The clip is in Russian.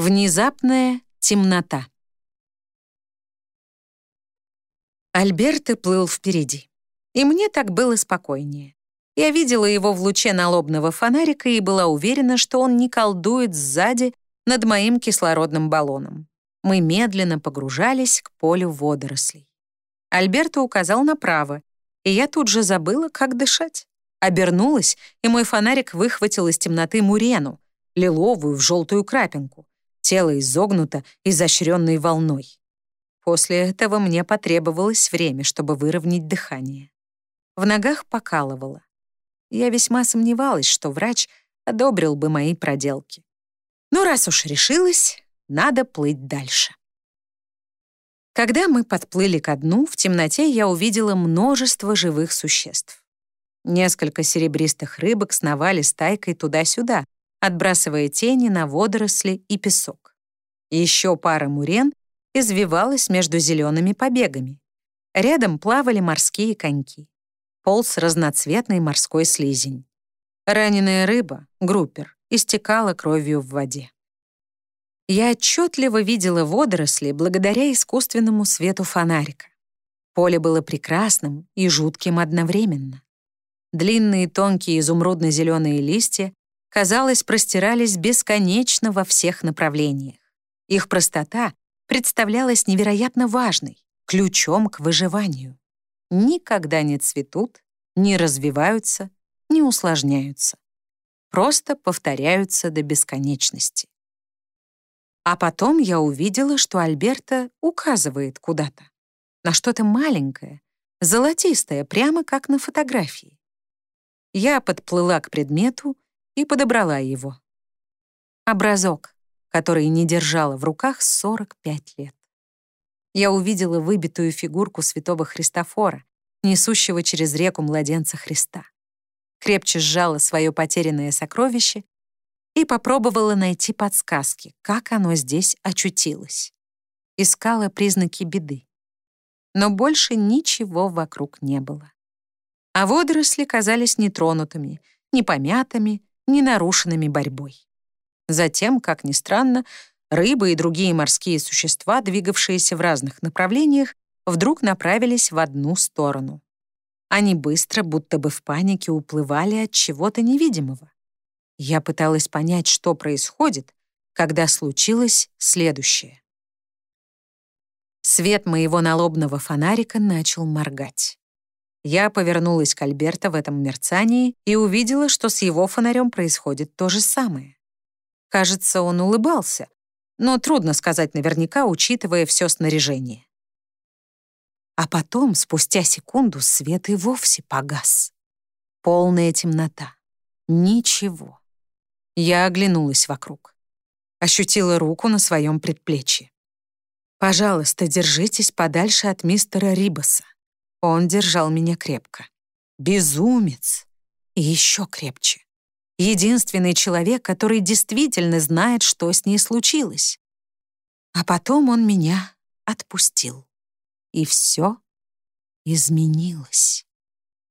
Внезапная темнота. Альберто плыл впереди. И мне так было спокойнее. Я видела его в луче налобного фонарика и была уверена, что он не колдует сзади над моим кислородным баллоном. Мы медленно погружались к полю водорослей. Альберто указал направо, и я тут же забыла, как дышать. Обернулась, и мой фонарик выхватил из темноты мурену, лиловую в желтую крапинку тело изогнуто изощренной волной. После этого мне потребовалось время, чтобы выровнять дыхание. В ногах покалывало. Я весьма сомневалась, что врач одобрил бы мои проделки. Но раз уж решилась, надо плыть дальше. Когда мы подплыли ко дну, в темноте я увидела множество живых существ. Несколько серебристых рыбок сновали стайкой туда-сюда, отбрасывая тени на водоросли и песок. Еще пара мурен извивалась между зелеными побегами. Рядом плавали морские коньки. Полз разноцветный морской слизень. Раненая рыба, группер, истекала кровью в воде. Я отчетливо видела водоросли благодаря искусственному свету фонарика. Поле было прекрасным и жутким одновременно. Длинные тонкие изумрудно-зеленые листья казалось, простирались бесконечно во всех направлениях. Их простота представлялась невероятно важной, ключом к выживанию. Никогда не цветут, не развиваются, не усложняются. Просто повторяются до бесконечности. А потом я увидела, что Альберта указывает куда-то. На что-то маленькое, золотистое, прямо как на фотографии. Я подплыла к предмету и подобрала его. Образок, который не держала в руках 45 лет. Я увидела выбитую фигурку святого Христофора, несущего через реку младенца Христа. Крепче сжала свое потерянное сокровище и попробовала найти подсказки, как оно здесь очутилось. Искала признаки беды. Но больше ничего вокруг не было. А водоросли казались нетронутыми, непомятыми, не нарушенными борьбой. Затем, как ни странно, рыбы и другие морские существа, двигавшиеся в разных направлениях, вдруг направились в одну сторону. Они быстро, будто бы в панике, уплывали от чего-то невидимого. Я пыталась понять, что происходит, когда случилось следующее. Свет моего налобного фонарика начал моргать. Я повернулась к Альберто в этом мерцании и увидела, что с его фонарем происходит то же самое. Кажется, он улыбался, но трудно сказать наверняка, учитывая все снаряжение. А потом, спустя секунду, свет и вовсе погас. Полная темнота. Ничего. Я оглянулась вокруг. Ощутила руку на своем предплечье. «Пожалуйста, держитесь подальше от мистера Рибаса. Он держал меня крепко. Безумец! И еще крепче. Единственный человек, который действительно знает, что с ней случилось. А потом он меня отпустил. И все изменилось.